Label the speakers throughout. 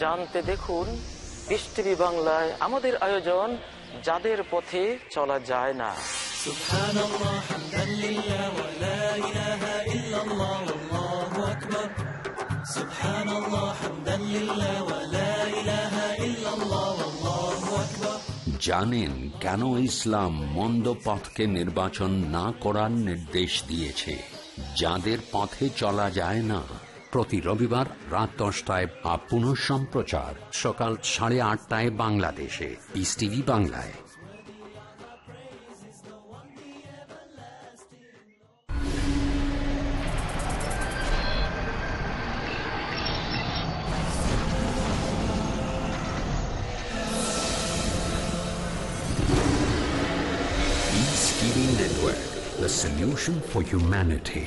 Speaker 1: জানতে দেখুন পিস বাংলায় আমাদের আয়োজন যাদের পথে চলা যায় না।
Speaker 2: জানেন কেন ইসলাম মন্দ পথকে নির্বাচন না করার নির্দেশ দিয়েছে? যাদের পথে চলা যায় না প্রতি রবিবার রাত দশটায় বা পুনঃ সম্প্রচার সকাল সাড়ে আটটায় বাংলাদেশে পিস টিভি বাংলায় Network, the solution for humanity.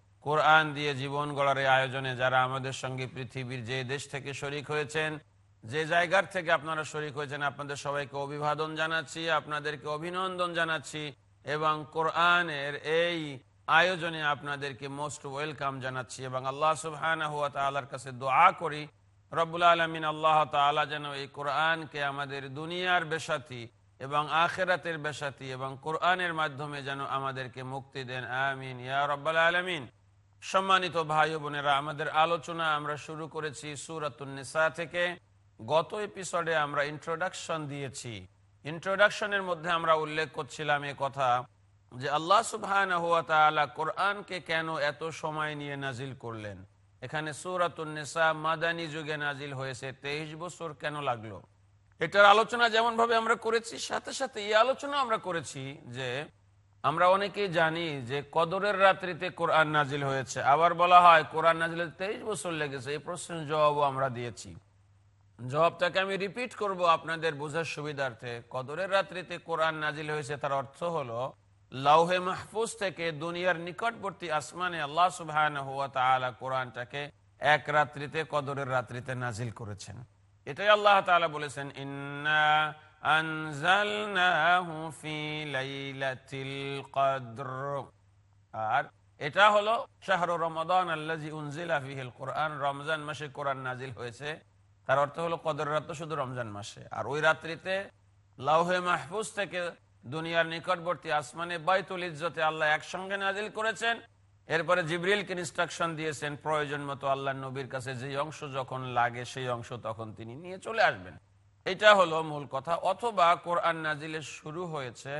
Speaker 3: কোরআন দিয়ে জীবন গড়ার আয়োজনে যারা আমাদের সঙ্গে পৃথিবীর যে দেশ থেকে শরিক হয়েছেন, যে জায়গার থেকে আপনারা শরিক হয়েছেন, আপনাদের সবাইকে অভিবাদন জানাচ্ছি, আপনাদেরকে অভিনন্দন জানাচ্ছি এবং কোরআনের এই আয়োজনে আপনাদেরকে মোস্ট ওয়েলকাম জানাচ্ছি এবং আল্লাহ তাআলার কাছে দোয়া করি, রব্বুল আলমিন আল্লাহ তাআলা যেন এই কোরআনকে আমাদের দুনিয়ার বেসাতি এবং আখেরাতের বেসাতি এবং কোরআনের মাধ্যমে যেন আমাদেরকে মুক্তি দেন, আমিন, ইয়া রব্বাল আলমিন। সম্মানিত ভাই বোনেরা, আমাদের আলোচনা আমরা শুরু করেছি সুরাতুন্নিসা থেকে। গত এপিসোডে আমরা ইন্ট্রোডাকশন দিয়েছি। ইন্ট্রোডাকশনের মধ্যে আমরা উল্লেখ করছিলাম এ কথা যে আল্লাহ সুবহানাহু ওয়া তাআলা কোরআনকে কেন এত সময় নিয়ে নাজিল করলেন? এখানে সুরাতুন্নিসা মাদানী যুগে নাজিল হয়েছে, তেইশ বছর কেন লাগল? এটার আলোচনা যেমন ভাবে আমরা করেছি, সাথে সাথে এই আলোচনা আমরা করেছি যে আমরা অনেকেই জানি যে কদরের রাত্রিতে কোরআন নাজিল হয়েছে। আবার বলা হয়, কোরআন নাজিল তেইশ বছর লেগেছে, এই প্রশ্নের জবাবও আমরা দিয়েছি। জবাবটাকে আমি রিপিট করব আপনাদের বোঝার সুবিধার্থে। কদরের রাত্রিতে কোরআন নাজিল হয়েছে, তার অর্থ হলো, লাউহে মাহফুজ থেকে দুনিয়ার নিকটবর্তী আসমানে আল্লাহ সুবাহ কোরআনটাকে এক রাত্রিতে, কদরের রাত্রিতে নাজিল করেছেন। এটাই আল্লাহ তাআলা বলেছেন, ইন্না আর এটা হলো শাহরু রমাদান কোরআন। রমজান মাসে কোরআন নাজিল হয়েছে। তার অর্থ হলো কদর রাত শুধু রমজান মাসে। আর ওই রাত্রিতে লাউহে মাহফুজ থেকে দুনিয়ার নিকটবর্তী আসমানে বাইতুল ইজ্জতে আল্লাহ একসঙ্গে নাজিল করেছেন। এরপরে জিবরিলকে ইনস্ট্রাকশন দিয়েছেন, প্রয়োজন মতো আল্লাহ নবীর কাছে যে অংশ যখন লাগে সেই অংশ তখন তিনি নিয়ে চলে আসবেন। এটা হলো মূল কথা। অথবা কোরআন নাজিলের শুরু হয়েছে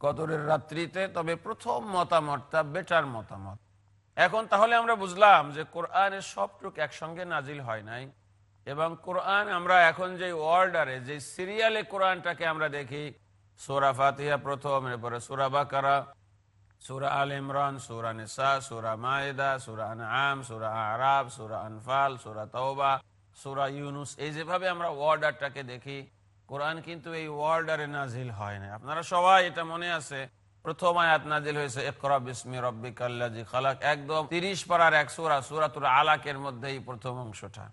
Speaker 3: কদরের রাত্রিতে, তবে প্রথম মতামতটা বেটার মতামত। এখন তাহলে আমরা বুঝলাম যে কোরআনের সবটুক একসঙ্গে নাজিল হয় নাই, এবং কোরআন আমরা এখন যে অর্ডারে যে সিরিয়ালে কোরআনটাকে আমরা দেখি, সোরা ফাতিহা প্রথম, এরপরে সোরা বাকারা, সুরা আল ইমরান, সুরা নিসা, সুরা মায়েদা, সুরা আনআম, সুরা আরাব সুরা আনফাল, সুরা তওবা সুরা ইউনুস, এই যেভাবে আমরা ওয়ার্ডারটাকে দেখি, কোরআন কিন্তু এই ওয়ার্ডারে নাজিল হয় না আপনারা সবাই, এটা মনে আছে, প্রথম আয়াত নাজিল হয়েছে, ইকরা বিসমি রব্বিকাল্লাজি খালাক, একদম তিরিশ পারার এক সুরা সুরাতুর আলাকের মধ্যে এই প্রথম অংশটা।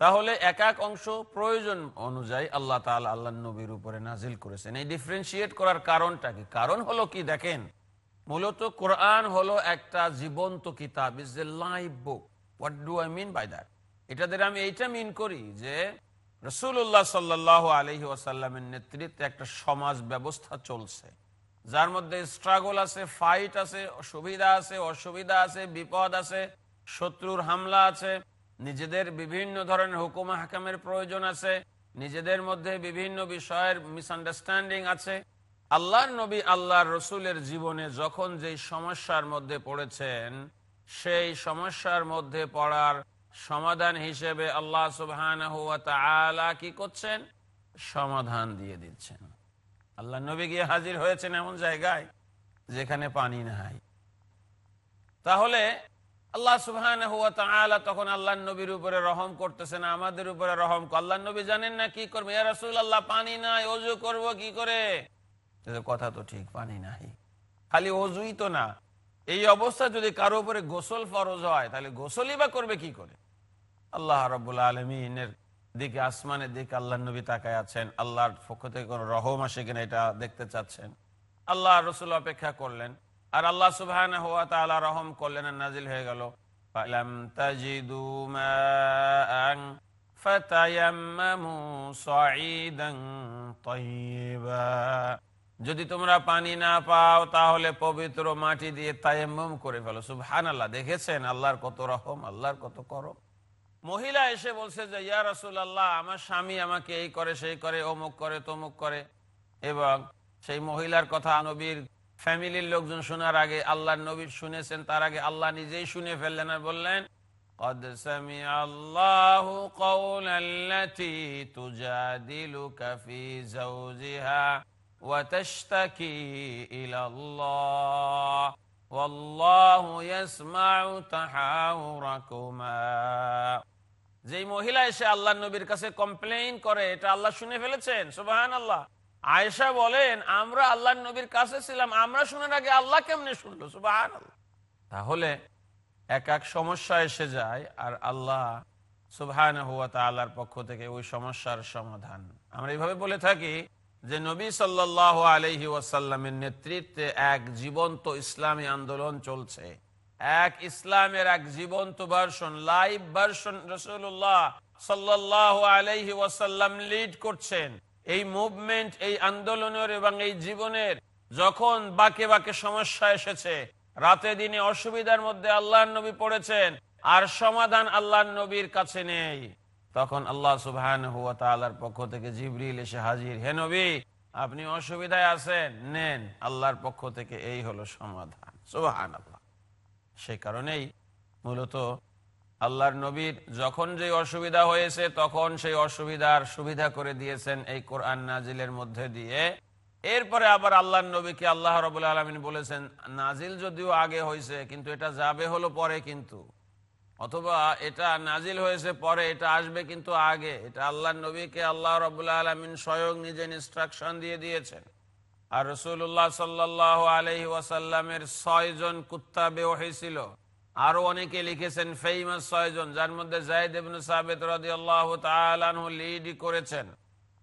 Speaker 3: তাহলে এক এক অংশ প্রয়োজন অনুযায়ী আল্লাহ তাআলা আল্লাহ নবীর উপরে নাজিল করেছেন। এই ডিফারেন্সিয়েট করার কারণটা কি? কারণ হলো কি দেখেন, মূলত কোরআন হলো একটা জীবন্ত কিতাব is a live book what do I mean by that এটা দ্বারা আমি এইটা মিন করি যে রসুল্লাহ সাল্লাহ আলহি ওয়াসাল্লামের নেতৃত্বে একটা সমাজ ব্যবস্থা চলছে। যার মধ্যে স্ট্রাগল আছে ফাইট আছে সুবিধা আছে, অসুবিধা আছে, বিপদ আছে, শত্রুর হামলা আছে, নিজেদের বিভিন্ন ধরনের হুকুমা হাকামের প্রয়োজন আছে, নিজেদের মধ্যে বিভিন্ন বিষয়ের মিসআন্ডারস্ট্যান্ডিং আছে। আল্লাহর নবী আল্লাহর রসুলের জীবনে যখন যেই সমস্যার মধ্যে পড়েছেন, সেই সমস্যার মধ্যে পড়ার সমাধান হিসেবে আল্লাহ সুবহান কি করছেন? সমাধান দিয়ে দিচ্ছেন। আল্লাহ নবী গিয়ে হাজির হয়েছেন এমন জায়গায় যেখানে পানি নাই। তাহলে আল্লাহ সুবহান তখন আল্লাহ নবীর উপরে রহম করতেছেন, আমাদের উপরে রহম আল্লাহ নবী জানেন না কি করব? ইয়া রাসুল আল্লাহ পানি নাই, অজু করব কি করে? কথা তো ঠিক, পানি নাই। খালি অজুই তো না। এই অবস্থা যদি কারও উপরে গোসল ফরজ হয়, তাহলে গোসলই বা করবে কি করে? আল্লাহ রবুল্লা আলমিনের দিকে, আসমানের দিকে আল্লাহ নবী তাকায় আছেন। আল্লাহর পক্ষ থেকে কোন রহম আসে কিনা এটা দেখতে চাচ্ছেন। আল্লাহ রসুল অপেক্ষা করলেন, আর আল্লাহ সুবাহ রহম করলেন আর নাজিল হয়ে গেল। যদি তোমরা পানি না পাও, তাহলে পবিত্র মাটি দিয়ে তায়াম্মম করে ফেলো। সুবহান আল্লাহ দেখেছেন আল্লাহর কত রহম, আল্লাহর কত করম। মহিলা এসে বলছে যে ইয়া রসুল আল্লাহ আমার স্বামী আমাকে এই করে সেই করে অমুক করে তমুক করে এবং সেই মহিলার কথা নবীর ফ্যামিলির লোকজন শোনার আগে আল্লাহ নবীর শুনেছেন তার আগে আল্লাহ নিজেই শুনে ফেললেন আর বললেন قد سمع الله قول التي تجادلك في زوجها وتشتكي إلى الله والله يسمع تحاوركما যেই মহিলা এসে আল্লাহ নবীর কাছে কমপ্লেন করে, এটা আল্লাহ শুনে ফেলেছেন? সুবাহান আল্লাহ আয়েশা বলেন, আমরা আল্লাহ নবীর কাছে ছিলাম, আমরা শোনার আগে আল্লাহ কেমনে শুনলো? সুবাহান তাহলে এক এক সমস্যা এসে যায়, আর আল্লাহ সুবহান হুয়া তাল্লাহর পক্ষ থেকে ওই সমস্যার সমাধান। আমরা এইভাবে বলে থাকি যে নবী সাল্লাহ আলহি ওয়াসাল্লামের নেতৃত্বে এক জীবন্ত ইসলামী আন্দোলন চলছে। এক ইসলামের এক জীবন্ত ভার্সন লাইভ ভার্সন রসুল্লাহ সাল্লাহ আলহি ওয়াসাল্লাম লিড করছেন। এই মুভমেন্ট এই আন্দোলনের এবং এই জীবনের যখন বাকে বাকে সমস্যা এসেছে, রাতে দিনে অসুবিধার মধ্যে আল্লাহ নবী পড়েছেন, আর সমাধান আল্লাহ নবীর কাছে নেই। তখন আল্লাহ সুবহান হুয়া তালার পক্ষ থেকে জিবরিল এসে হাজির। হে নবী, আপনি অসুবিধায় আছেন? নেন। আল্লাহর পক্ষ থেকে এই হলো সমাধান। সুবহান আল্লাহ সেই কারণেই মূলত আল্লাহর নবীর যখন যে অসুবিধা হয়েছে, তখন সেই অসুবিধার সুবিধা করে দিয়েছেন এই কোরআন নাজিলের মধ্যে দিয়ে। এরপরে আবার আল্লাহ নবীকে আল্লাহ রবুল আলমিন বলেছেন, নাজিল যদিও আগে হয়েছে কিন্তু এটা যাবে হলো পরে কিন্তু। অথবা এটা নাজিল হয়েছে পরে, এটা আসবে কিন্তু আগে। এটা আল্লাহ নবীকে আল্লাহ রবুল্লা আলমিন স্বয়ং নিজে ইনস্ট্রাকশন দিয়ে দিয়েছেন। আর রসুল্লাহ সাল্লাহ আলহি ওয়াসাল্লামের ছয় জন কুত্তা বেওহি ছিল। আরও অনেকে লিখেছেন ফেইমাস ছয় জন, যার মধ্যে জায়দ করেছেন।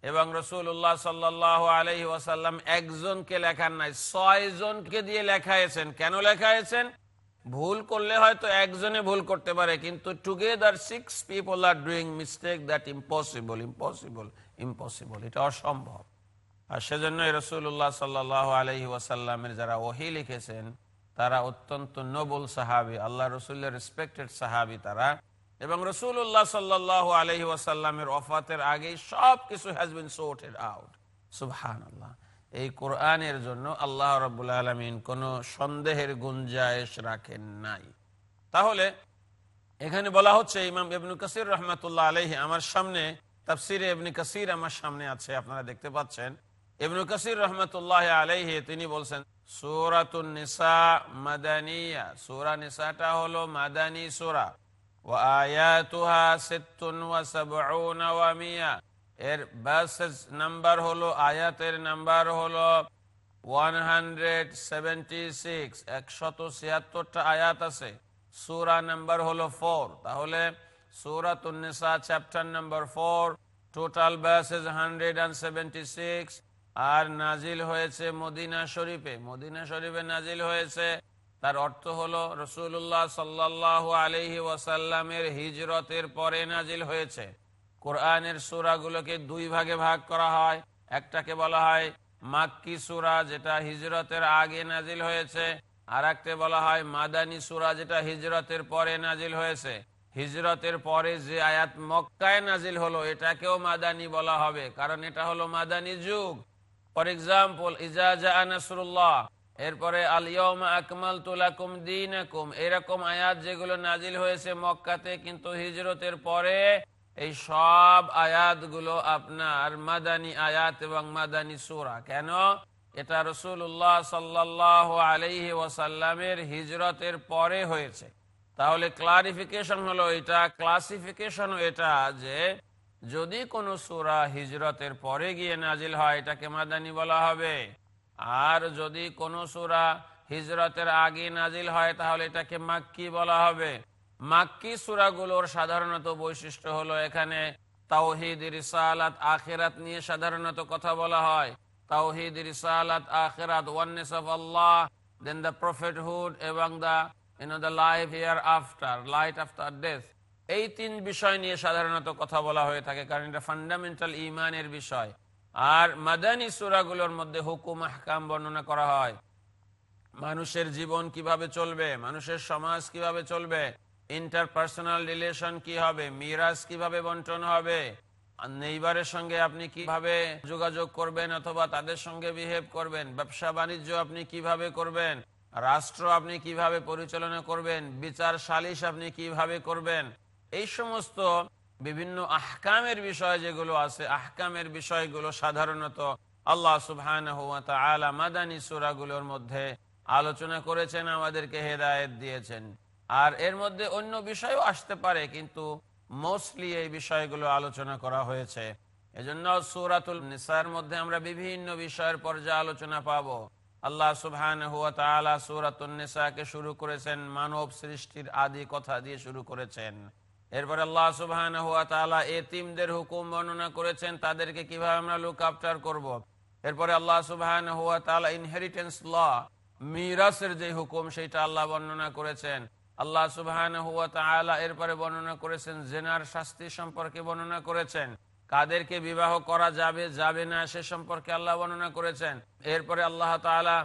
Speaker 3: এবং রসুল্লাহ সাল্লাহ আলহি ওয়াসাল্লাম একজনকে লেখান নাই, ছয় জনকে দিয়ে লেখাইছেন। কেন লেখাইছেন? ভুল করলে হয়তো একজনে ভুল করতে পারে, কিন্তু together six people are doing mistake that impossible impossible impossible এটা অসম্ভব। আর সেজন্য রসুল্লাহ সাল্লাহ আলহি ওয়াসাল্লামের যারা ওহি লিখেছেন, তারা অত্যন্ত নোবল সাহাবি আল্লাহ রসুল্লাহ রেসপেক্টেড সাহাবি তারা। এবং রসুল্লাহ সাল্লাহ আলহি ওয়াসাল্লামের অফাতের আগেই সব কিছু হ্যাজ বিন সোটেড আউট সুবহান আল্লাহ এই কোরআনের জন্য আল্লাহ রবুল আলমিন কোন সন্দেহের গুঞ্জায়েশ রাখেন নাই। তাহলে এখানে বলা হচ্ছে ইমাম এবনু কাসির রহমতুল্লাহ আলহি আমার সামনে, তাফসিরে এবনি কাসির আমার সামনে আছে, আপনারা দেখতে পাচ্ছেন। এবনু কাসির রহমতুল্লাহ আলহি তিনি বলছেন, সুরাতুন নিসা মাদানিয়া সুরা নিসাটা হলো মাদানী সুরা। ও আয়াতুহা সিত্তুন ওয়া ওয়া এর বাসেস নাম্বার হলো, আয়াতের নাম্বার হলো ওয়ান হান্ড্রেড সেভেন্টি সিক্স ছিয়াত্তরটা আয়াত আছে। নাম্বার ফোর তাহলে chapter four total hundred and seventy six আর নাজিল হয়েছে মদিনা শরীফে। মদিনা শরীফে নাজিল হয়েছে, তার অর্থ হলো রসুল্লাহ সাল্লাহ আলহি ওয়াসাল্লামের হিজরতের পরে নাজিল হয়েছে। কোরআনের সুরাগুলোকে দুই ভাগে ভাগ করা হয়। একটাকে বলা হয় মাক্কি সুরা, যেটা হিজরতের আগে নাজিল হয়েছে। আর একটা বলা হয় মাদানী সুরা, যেটা হিজরতের পরে নাজিল হয়েছে। হিজরতের পরে যে আয়াত মক্কায় নাজিল হলো, এটাকেও মাদানী বলা হবে। কারণ এটা হলো মাদানী যুগ। ফর এক্সাম্পল ইজাজা নাসরুল্লাহ এরপরে আলিয়ম আকমাল তুলাকুম দিনাকুম এরকম আয়াত যেগুলো নাজিল হয়েছে মক্কাতে, কিন্তু হিজরতের পরে এই সব আয়াতগুলো আপনার মাদানি আয়াত এবং মাদানি সুরা। কেন? এটা রসুল্লাহ সাল্লাহ আলাইহি ওয়াসাল্লামের হিজরতের পরে হয়েছে। তাহলে ক্লারিফিকেশন হলো এটা ক্লাসিফিকেশন এটা যে যদি কোনো সুরা হিজরতের পরে গিয়ে নাজিল হয়, এটাকে মাদানি বলা হবে। আর যদি কোনো সুরা হিজরতের আগে নাজিল হয়, তাহলে এটাকে মাক্কি বলা হবে। মাক্কি সুরাগুলোর সাধারণত বৈশিষ্ট্য হলো এখানে তাওহিদ, রিসালাত, আখেরাত নিয়ে সাধারণত কথা বলা হয়। তাওহিদ, রিসালাত, আখেরাত oneness of Allah then the prophethood এবং the you know the life hereafter light after death এই তিন বিষয় নিয়ে সাধারণত কথা বলা হয়ে থাকে, কারণ এটা ফান্ডামেন্টাল ইমানের বিষয়। আর মাদানী সুরাগুলোর মধ্যে হুকুম, আহকাম বর্ণনা করা হয়। মানুষের জীবন কীভাবে চলবে? মানুষের সমাজ কীভাবে চলবে? ইন্টারপার্সোনাল রিলেশন কি হবে? মিরাজ কীভাবে বন্টন হবে? নেইবারের সঙ্গে আপনি কীভাবে যোগাযোগ করবেন অথবা তাদের সঙ্গে বিহেভ করবেন? ব্যবসা বাণিজ্য আপনি কীভাবে করবেন? রাষ্ট্র আপনি কীভাবে পরিচালনা করবেন? বিচার সালিশ আপনি কীভাবে করবেন? এই সমস্ত বিভিন্ন আহকামের বিষয় যেগুলো আছে, আহকামের বিষয়গুলো সাধারণত আল্লাহ সুবহান মাদানী সুরাগুলোর মধ্যে আলোচনা করেছেন, আমাদেরকে হেদায়েত দিয়েছেন। আর এর মধ্যে অন্য বিষয়ও আসতে পারে, কিন্তু মোস্টলি এই বিষয়গুলো আলোচনা করা হয়েছে। এজন্য সুরাতুল নিসার মধ্যে আমরা বিভিন্ন বিষয়ের পর্যায়ে আলোচনা পাবো। আল্লাহ সুবহান হুয়া সূরাতুন নিসাকে শুরু করেছেন, মানব সৃষ্টির আদি কথা দিয়ে শুরু করেছেন। এরপর আল্লাহ সুবহান হুয়া তাআলা এতিমদের হুকুম বর্ণনা করেছেন, তাদেরকে কীভাবে আমরা লুক আফটার করব। এরপরে আল্লাহ সুবহান হুয়া তালা ইনহেরিটেন্স ল মিরাসের যে হুকুম, সেটা আল্লাহ বর্ণনা করেছেন। আল্লাহ সুবহান এরপরে বর্ণনা করেছেন, জেনার শাস্তি সম্পর্কে বর্ণনা করেছেন, কাদেরকে বিবাহ করা যাবে যাবে না সে সম্পর্কে আল্লাহ বর্ণনা করেছেন, এরপরে আল্লাহ তাআলা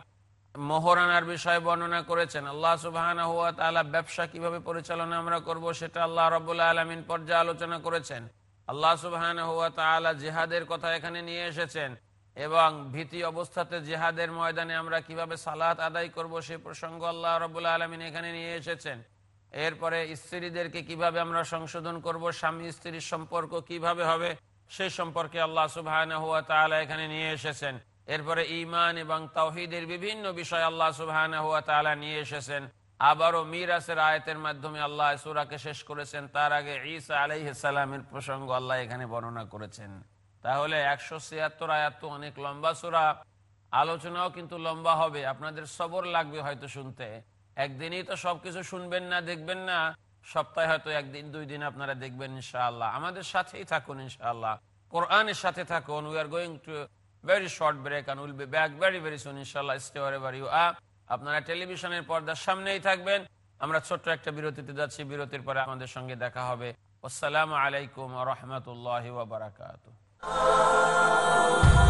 Speaker 3: মোহরানার বিষয়ে বর্ণনা করেছেন, আল্লাহ সুবহানাহু হুয়া তাআলা ব্যবসা কীভাবে পরিচালনা আমরা করব সেটা আল্লাহ রাব্বুল আলামিন পর্যায়ে আলোচনা করেছেন, আল্লাহ সুবহানাহু হুয়া তাআলা জিহাদের কথা এখানে নিয়ে এসেছেন এবং ভীতি অবস্থাতে জিহাদের ময়দানে আমরা কীভাবে সালাত আদায় করব সে প্রসঙ্গ আল্লাহ রাব্বুল আলামিন এখানে নিয়ে এসেছেন। এরপরে স্ত্রীদেরকে কীভাবে আমরা সংশোধন করব, স্বামী স্ত্রীর সম্পর্ক কীভাবে হবে, সে সম্পর্কে আল্লাহ তাআলা এখানে নিয়ে এসেছেন। এরপরে ঈমান এবং তাওহীদের বিভিন্ন বিষয় আল্লাহ তাআলা নিয়ে এসেছেন। আবারও মিরাসের আয়তের মাধ্যমে আল্লাহ সূরাকে শেষ করেছেন। তার আগে ঈসা আলাইহিস সালামের প্রসঙ্গ আল্লাহ এখানে বর্ণনা করেছেন। তাহলে একশো ছিয়াত্তর আয়াত তো অনেক লম্বা সূরা। আলোচনাও কিন্তু লম্বা হবে, আপনাদের সবর লাগবে হয়তো শুনতে। একদিনই তো সবকিছু শুনবেন না, দেখবেন না। সপ্তাহে হয়তো একদিন, দুই দিন আপনারা দেখবেন ইনশাআল্লাহ। আমাদের সাথেই থাকুন ইনশাআল্লাহ। কোরআনের সাথে থাকুন। We are going to very short break and will be back very very soon ইনশাআল্লাহ। স্টে ওয়ার ইউ আপ আপনারা টেলিভিশনের পর্দার সামনেই থাকবেন। আমরা ছোট্ট একটা বিরতিতে যাচ্ছি। বিরতির পরে আমাদের সঙ্গে দেখা হবে। আসসালামু আলাইকুম রহমতুল্লাহ বারাকাত
Speaker 2: আল্লাহর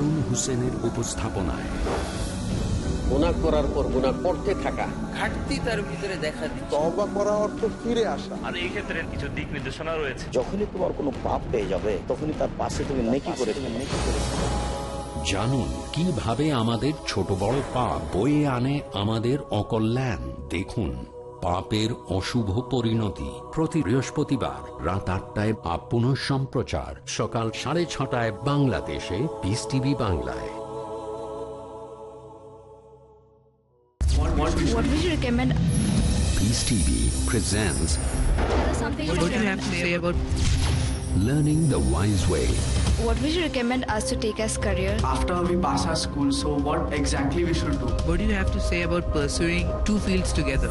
Speaker 2: হারুন হোসেনের উপস্থাপনায়।
Speaker 4: গুনাহ করার পর গুনাহ করতে থাকা। ঘাটতি তার ভিতরে দেখা
Speaker 5: তবা করা অর্থ ফিরে আসা।
Speaker 6: আর এই ক্ষেত্রে কিছু দিক নির্দেশনা রয়েছে।
Speaker 7: যখনই তোমার কোনো পাপ পেয়ে যাবে তখনই তার পাশে তুমি নেকি করে নেকি করে
Speaker 2: জানুন কীভাবে আমাদের ছোট বড় পাপ বয়ে আনে আমাদের অকল্যাণ? দেখুন। পাপের অশুভ পরিণতি প্রতি বৃহস্পতিবার রাত আটটায় আপ পুনঃ সম্প্রচার সকাল সাড়ে ছটায় বাংলাদেশে পিস টিভি বাংলায়
Speaker 8: What would you recommend?
Speaker 2: Peace TV presents
Speaker 8: What do you have to say about
Speaker 2: Learning the Wise Way.
Speaker 9: What would you recommend us to take as career?
Speaker 10: After we pass our school, so what exactly we should do?
Speaker 8: what do you have to say about pursuing two fields together?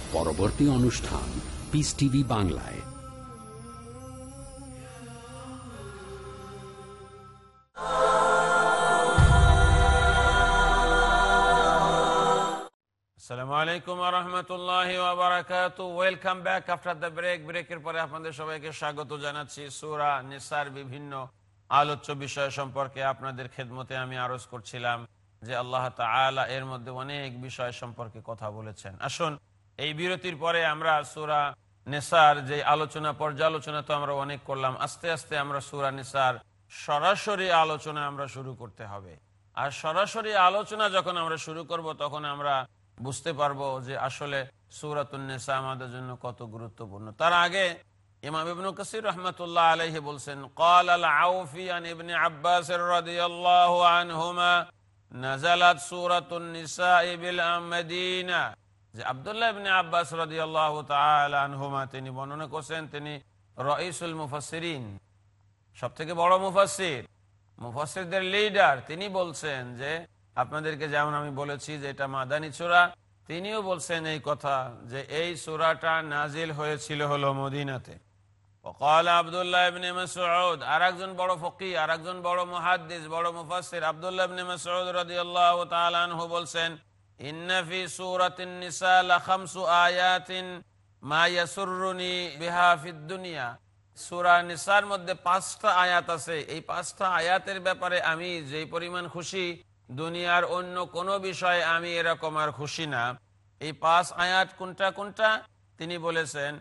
Speaker 2: পরবর্তী অনুষ্ঠান peace TV বাংলায়।
Speaker 3: Welcome back after the break পরে আপনাদের সবাইকে স্বাগত জানাচ্ছি। সুরা নিসার বিভিন্ন আলোচ্য বিষয় সম্পর্কে আপনাদের খেদমতে আমি করছিলাম যে আল্লাহ এর মধ্যে অনেক বিষয় সম্পর্কে কথা বলেছেন। আসুন এই বিরতির পরে আমরা সুরা নেসার যে আলোচনা পর্যালোচনা তো আমরা অনেক করলাম আস্তে আস্তে আমরা সুরা নিসার সরাসরি আলোচনা আমরা শুরু করতে হবে আর সরাসরি আলোচনা যখন আমরা শুরু করব তখন আমরা বুঝতে পারবো যে আসলে সুরাতুন্নেসা আমাদের জন্য কত গুরুত্বপূর্ণ তার আগে ইমাম ইবনু কাসির রহমতুল্লাহ আলাইহি বলছেন قال العوفي عن ابن عباس رضي الله عنهما نزلت سورة النساء بالمدينة যে আব্দুল্লাহ ইবনে আব্বাস রাদিয়াল্লাহু তাআলা আনহুমা তিনি বর্ণনা করছেন তিনি রাইসুল মুফাসসিরিন সবথেকে বড় মুফাসসির মুফাসসিরদের লিডার তিনি বলছেন যে আপনাদেরকে যেমন আমি বলেছি যে এটা মাদানী সূরা তিনিও বলছেন এই কথা যে এই সূরাটা নাজিল হয়েছিল হলো মদিনাতে وقال عبد الله بن مسعود আরেকজন বড় ফকি আরেকজন বড় মুহাদ্দিস বড় মুফাসসির আব্দুল্লাহ ইবনে মাসউদ রাদিয়াল্লাহু তাআলা আনহু বলছেন ইন্না ফি সূরাতিন নিসা লা খামসু আয়াতিন মা ইয়াসুররুনি বিহা ফিদ দুনিয়া সূরা নিসার মধ্যে পাঁচটা আয়াত আছে। এই পাঁচটা আয়াতের ব্যাপারে আমি যেই পরিমাণ খুশি, দুনিয়ার অন্য কোনো বিষয়ে আমি এরকম আর খুশি না। এই পাঁচ আয়াত কোনটা কোনটা? তিনি বলেছেন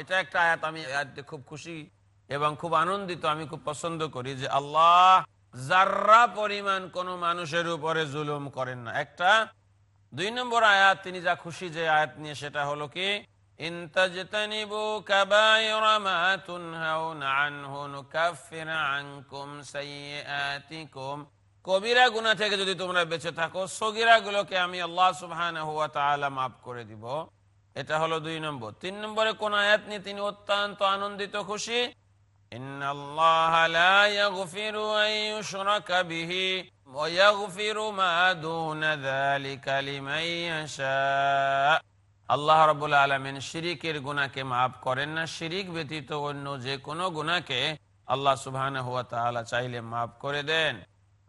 Speaker 3: এটা একটা আয়াত, আমি খুব খুশি এবং খুব আনন্দিত, আমি খুব পছন্দ করি যে আল্লাহ জাররা পরিমাণ কোন মানুষের উপরে জুলুম করেন না। একটা, দুই নম্বর আয়াত, তিনি যা খুশি যে আয়াত নিয়ে, সেটা হলো কি তিন নম্বরে কোন আয়াত নিয়ে তিনি অত্যন্ত আনন্দিত, খুশি। ইন্নাল্লাহা লা ইয়াগফিরু আন ইউশরাকা বিহি ওয়া ইয়াগফিরু মা দুনা যালিকা লিমান ইয়াশা আল্লাহ রাব্বুল আলামিন শিরিকের গুনাহকে maaf করেন না শিরিক ব্যতীত অন্য যে কোনো গুনাহকে আল্লাহ সুবহানাহু ওয়া তাআলা চাইলে maaf করে দেন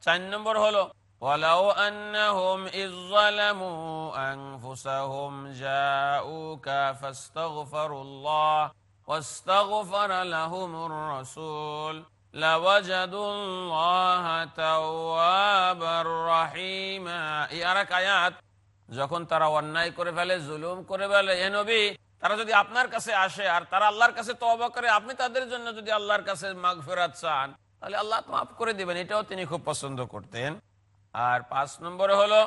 Speaker 3: চার নম্বর হলো ولو أنهم إذ ظلموا أنفسهم جاءوك فاستغفروا الله واستغفر لهم الرسول لوجدوا الله توابا رحيما এই আরেক আয়াত যখন তারা অন্যায় করে ফেলে জুলুম করে ফেলে এ নবী তারা যদি আপনার কাছে আসে আর তারা আল্লাহর কাছে তবা করে আপনি তাদের জন্য যদি আল্লাহর কাছে মাগ ফেরাত চান তাহলে আল্লাহ মাফ করে দিবেন এটাও তিনি খুব পছন্দ করতেন আর পাঁচ নম্বরে হলো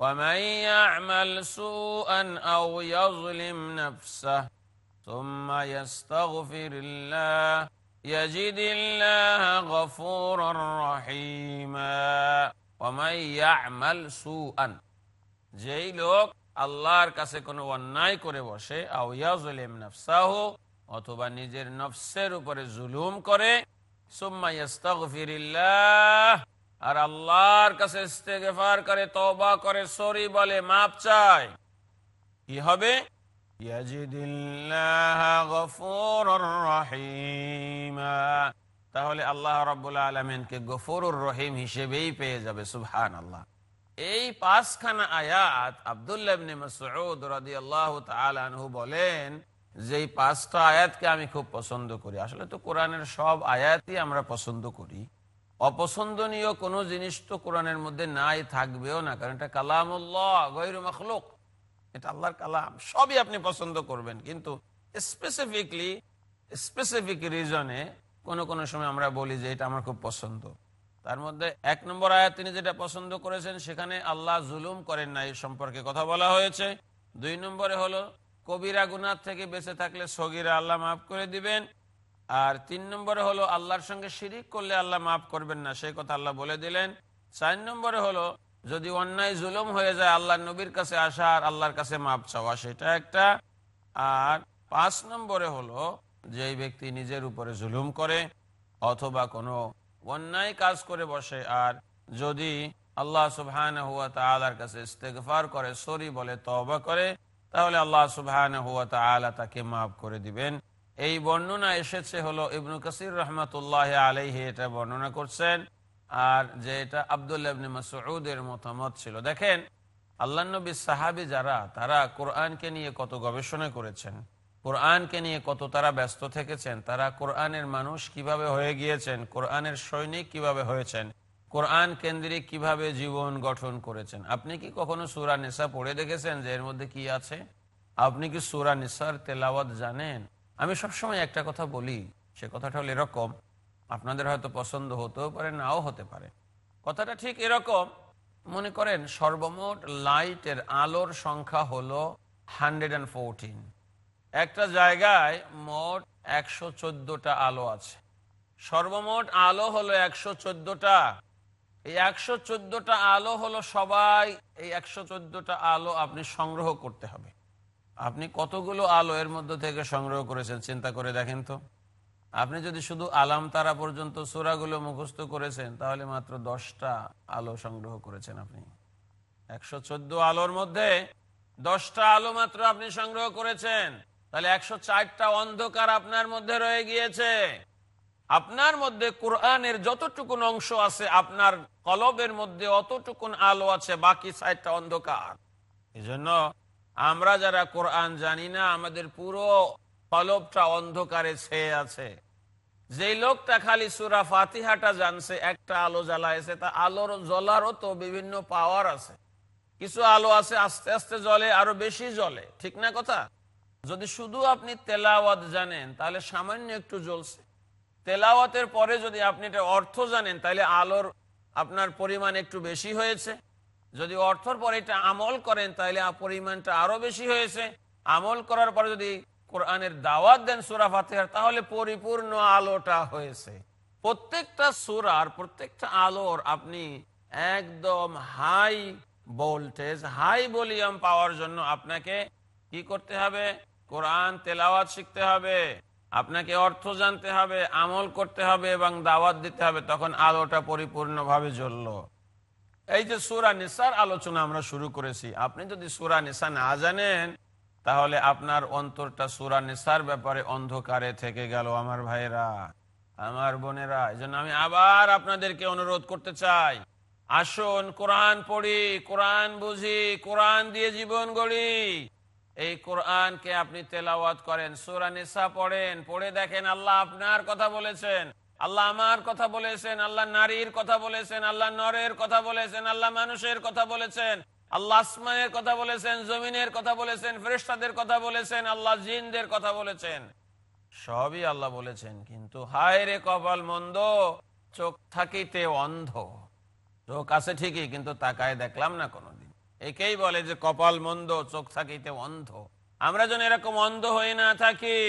Speaker 3: وَمَن يَعْمَلْ سُوءًا أَوْ يَظْلِمْ نَفْسَهُ ثُمَّ يَسْتَغْفِرِ اللَّهَ يَجِدِ اللَّهَ غَفُورًا رَحِيمًا وَمَن يَعْمَلْ سُوءًا যেই লোক আল্লাহর কাছে কোনো অন্যায় করে বসে আও ইয়াজলিম নাফসাহু অথবা নিজের নফসের উপরে জুলুম করে সুম্মা ইয়াস্তাগফিরিল্লাহ আর আল্লাহর কাছে ইস্তেগফার করে তওবা করে সরি বলে মাপ চায় কি হবে তাহলে আল্লাহ রাব্বুল আলামিনকে গফুরুর রহিম হিসেবেই পেয়ে যাবে, সুবহানাল্লাহ। এই পাঁচখানা আয়াত তাআলা আনহু বলেন যে এই পাঁচটা আয়াতকে আমি খুব পছন্দ করি। আসলে তো কোরআনের সব আয়াতই আমরা পছন্দ করি। অপছন্দনীয় কোনো জিনিস তো কোরআনের মধ্যে নাই, থাকবেও না, কারণ এটা কালামুল্লাহ গৈরু মখলুক। এটা আল্লাহর কালাম, সবই আপনি পছন্দ করবেন। কিন্তু স্পেসিফিকলি স্পেসিফিক রিজনে কোনো কোনো সময় আমরা বলি যে এটা আমার খুব পছন্দ। তার মধ্যে এক নম্বর আয়াত তিনি যেটা পছন্দ করেছেন, সেখানে আল্লাহ জুলুম করেন না এই সম্পর্কে কথা বলা হয়েছে। দুই নম্বরে হলো, কবিরা গুনার থেকে বেঁচে থাকলে সগিরা আল্লাহ মাফ করে দিবেন। আর তিন নম্বরে হলো, আল্লাহর সঙ্গে শিরিক করলে আল্লাহ মাফ করবেন না সেই কথা আল্লাহ বলে দিলেন। চার নম্বরে হলো যদি অন্যায় জুলুম হয়ে যায় আল্লাহ নবীর কাছে আসা আর আল্লাহর কাছে মাপ চাওয়া, সেটা একটা। আর পাঁচ নম্বরে হলো যে ব্যক্তি নিজের উপরে জুলুম করে অথবা কোনো অন্যায় কাজ করে বসে, আর যদি আল্লাহ সুবহান হুয়া তালার কাছে ইস্তেগফার করে, সরি বলে তবা করে, তাহলে আল্লাহ সুবহান হুয়া তালা তাকে মাফ করে দিবেন। এই বর্ণনা এসেছে হলো ইবনু কাসির রহমতুল্লাহ আলাইহি, এটা বর্ণনা করছেন। আর যে এটা আবদুল্লাহ ইবনে মাসউদের মতামত ছিল। দেখেন, আল্লাহ নবী সাহাবি যারা, তারা কোরআনকে নিয়ে কত গবেষণা করেছেন, কোরআনকে নিয়ে কত তারা ব্যস্ত থেকেছেন, তারা কোরআনের মানুষ কীভাবে হয়ে গিয়েছেন, কোরআনের সৈনিক কীভাবে হয়েছেন, কোরআন কেন্দ্রিক কীভাবে জীবন গঠন করেছেন। আপনি কি কখনো সুরা নিসা পড়ে দেখেছেন যে এর মধ্যে কি আছে? আপনি কি সুরা নিসার তেলাওয়াত জানেন? আমি সবসময় একটা কথা বলি, সে কথাটা হলো এরকম আপনাদের হয়তো পছন্দ হতেও পারে, নাও হতে পারে। কথাটা ঠিক এরকম, মনে করেন সর্বমোট লাইটের আলোর সংখ্যা হলো হান্ড্রেড একটা জায়গায় মোট একশো চোদ্দটা আলো আছে। সর্বমোট আলো হলো একশো চোদ্দটা। এই একশো চোদ্দটা আলো হলো সবাই, এই একশো চোদ্দটা আলো আপনি সংগ্রহ করতে হবে। আপনি কতগুলো আলো এর মধ্যে থেকে সংগ্রহ করেছেন, চিন্তা করে দেখেন তো। আপনি যদি শুধু আলাম তারা পর্যন্ত সুরাগুলো মুখস্থ করেছেন, তাহলে মাত্র দশটা আলো সংগ্রহ করেছেন আপনি। একশো চোদ্দ আলোর মধ্যে দশটা আলো মাত্র আপনি সংগ্রহ করেছেন। তাহলে একশো চারটা অন্ধকার আপনার মধ্যে রয়ে গিয়েছে। আপনার মধ্যে কোরআনের যতটুকুন অংশ আছে, আপনার কলবের মধ্যে অতটুকুন আলো আছে, বাকি সাইডটা অন্ধকার। এই জন্য আমরা যারা কোরআন জানি না, আমাদের পুরো কলবটা অন্ধকারে ছেয়ে আছে। যে লোকটা খালি সুরা ফাতিহাটা জানছে, একটা আলো জ্বালাইছে তা আলোর জ্বলারও তো বিভিন্ন পাওয়ার আছে। কিছু আলো আছে, আস্তে আস্তে জ্বলে, আরও বেশি জ্বলে। ঠিক না কথা? যদি শুধু আপনি তেলাওয়াত জানেন, তাহলে সামান্য একটু জ্বলছে। তেলাওয়াতের পরে যদি আপনি এটা অর্থ জানেন, তাহলে আলোর আপনার পরিমাণ একটু বেশি হয়েছে। যদি অর্থর পরে এটা আমল করেন, তাহলে পরিমাণটা আরও বেশি হয়েছে। আমল করার পরে যদি কোরআনের দাওয়াত দেন সুরা ফাতেহার, তাহলে পরিপূর্ণ আলোটা হয়েছে। প্রত্যেকটা সুরার প্রত্যেকটা আলোর আপনি একদম high voltage, high volume power জন্য আপনাকে কি করতে হবে? কোরআন তেলাওয়াত শিখতে হবে, আপনাকে অর্থ জানতে হবে, আমল করতে হবে এবং দাওয়াত দিতে হবে, তখন আলোটা পরিপূর্ণভাবে জ্বলল। এই যে সুরা নিসার আলোচনা আমরা শুরু করেছি, আপনি যদি সুরা নিসা না জানেন তাহলে আপনার অন্তরটা সুরা নিসার ব্যাপারে অন্ধকারে থেকে গেল, আমার ভাইয়েরা, আমার বোনেরা। এই আমি আবার আপনাদেরকে অনুরোধ করতে চাই, আসুন কোরআন পড়ি, কোরআন বুঝি, কোরআন দিয়ে জীবন গড়ি। এই কোরআনকে আপনি তেলাওয়াত করেন, সুরা নিসা পড়েন, পড়ে দেখেন আল্লাহ আপনার কথা বলেছেন, আল্লাহ আমার কথা বলেছেন, আল্লাহ নারীর কথা বলেছেন, আল্লাহ নরের কথা বলেছেন, আল্লাহ মানুষের কথা বলেছেন। আল্লাহ আসমানের কথা বলেছেন, জমিনের কথা বলেছেন ফেরেস্তাদের কথা বলেছেন, আল্লাহ জিনদের কথা বলেছেন। সবই আল্লাহ বলেছেন, কিন্তু হায় রে কপাল মন্দ, চোখ থাকিতে অন্ধ। চোখ আছে ঠিকই, কিন্তু তাকায় দেখলাম না কোনোদিন। একেই বলে যে কপাল মন্দ, চোখ থাকিতে অন্ধ। আমরা যেন এরকম অন্ধ হয়ে না থাকি,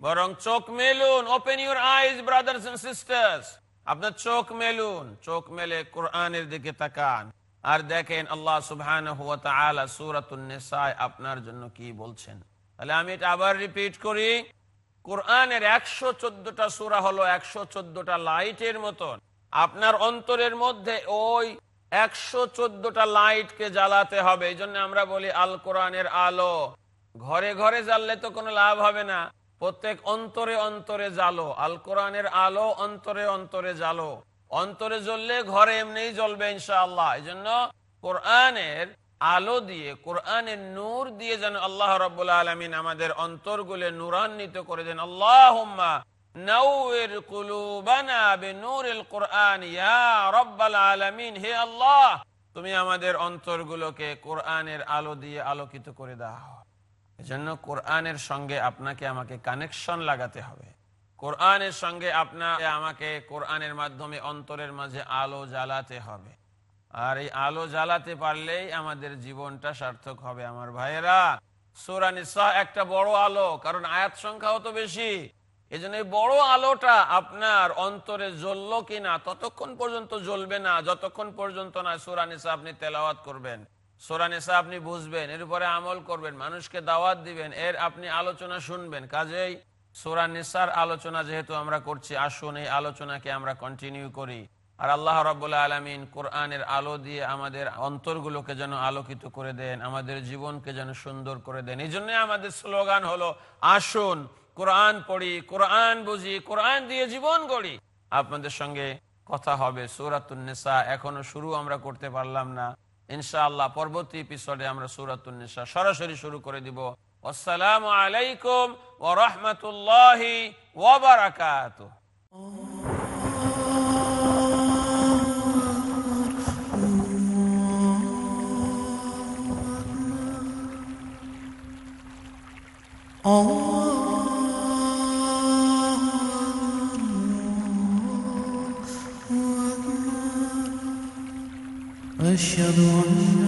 Speaker 3: বরং চোখ melon. Open your eyes brothers and sisters আপনার চোখ মেলুন, চোখ মেলে কোরআনের দিকে তাকান। আর দেখেন আল্লাহ সুবহান আপনার জন্য কি বলছেন? তাহলে আমি এটা আবার রিপিট করি। কোরআনের একশো চোদ্দটা সুরা হলো একশো চোদ্দটা লাইটের মতন। আপনার অন্তরের মধ্যে ওই একশো চোদ্দটা লাইটকে জ্বালাতে হবে। এই জন্য আমরা বলি আল কোরআনের আলো। ঘরে ঘরে জ্বাললে তো কোনো লাভ হবে না। প্রত্যেক অন্তরে অন্তরে জ্বালো। আল কোরআনের আলো অন্তরে অন্তরে জ্বালো। অন্তরে জ্বললে ঘরে এমনিই জ্বলবে ইনশাআল্লাহ। এই জন্য কোরআনের আলো দিয়ে, কোরআনের নূর দিয়ে যেন আল্লাহ রব্বুল আলমিন আমাদের অন্তরগুলো নূরান্বিত করে দেন। আল্লাহ, তুমি আমাদের অন্তরগুলোকে কোরআনের আলো দিয়ে আলোকিত করে দাও। এজন্য কোরআনের সঙ্গে আপনাকে আমাকে কানেকশন লাগাতে হবে। কোরআনের সঙ্গে আপনাকে, আমাকে কোরআনের মাধ্যমে অন্তরের মাঝে আলো জ্বালাতে হবে। আর এই আলো জ্বালাতে পারলেই আমাদের জীবনটা সার্থক হবে, আমার ভাইয়েরা। সুরানিসা একটা বড় আলো, কারণ আয়াত সংখ্যাও তো বেশি। এই জন্য বড় আলোটা আপনার অন্তরে জ্বললো কিনা, ততক্ষণ পর্যন্ত জ্বলবে না, যতক্ষণ পর্যন্ত না সুরানিসা আপনি তেলাওয়াত করবেন। সোরানি সোরানিসা আপনি বুঝবেন, এর উপরে আমল করবেন, মানুষকে দাওয়াত দিবেন, এর আপনি আলোচনা শুনবেন। কাজেই সোরানিসার আলোচনা যেহেতু আমরা করছি, আসুন এই আলোচনাকে আমরা কন্টিনিউ করি। আর আল্লাহ রবাহ আলমিন কোরআনের আলো দিয়ে আমাদের অন্তরগুলোকে যেন আলোকিত করে দেন, আমাদের জীবনকে যেন সুন্দর করে দেন। এই জন্য আমাদের স্লোগান হলো, আসুন, কোরআন পড়ি, কোরআন বুঝি, কোরআন দিয়ে জীবন গড়ি। আপনাদের সঙ্গে কথা হবে সুরাতুন্নেসা এখনও শুরু আমরা করতে পারলাম না। ইনশাআল্লাহ পরবর্তী এপিসোডে আমরা সুরাতুন্নেসা সরাসরি শুরু করে দিব। والسلام عليكم ورحمة الله وبركاته.
Speaker 11: Oh أشهد أن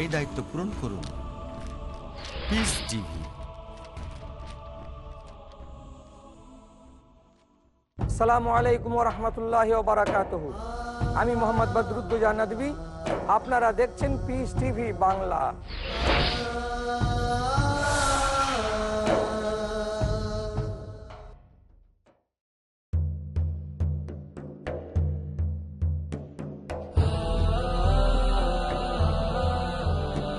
Speaker 12: এই দায়িত্ব পূরণ করুন। পিস টিভি
Speaker 13: সালামু আলাইকুম রহমতুল্লাহ আমি মোহাম্মদ বদরুদ্দুজা নদী আপনারা দেখছেন পিস টিভি বাংলা।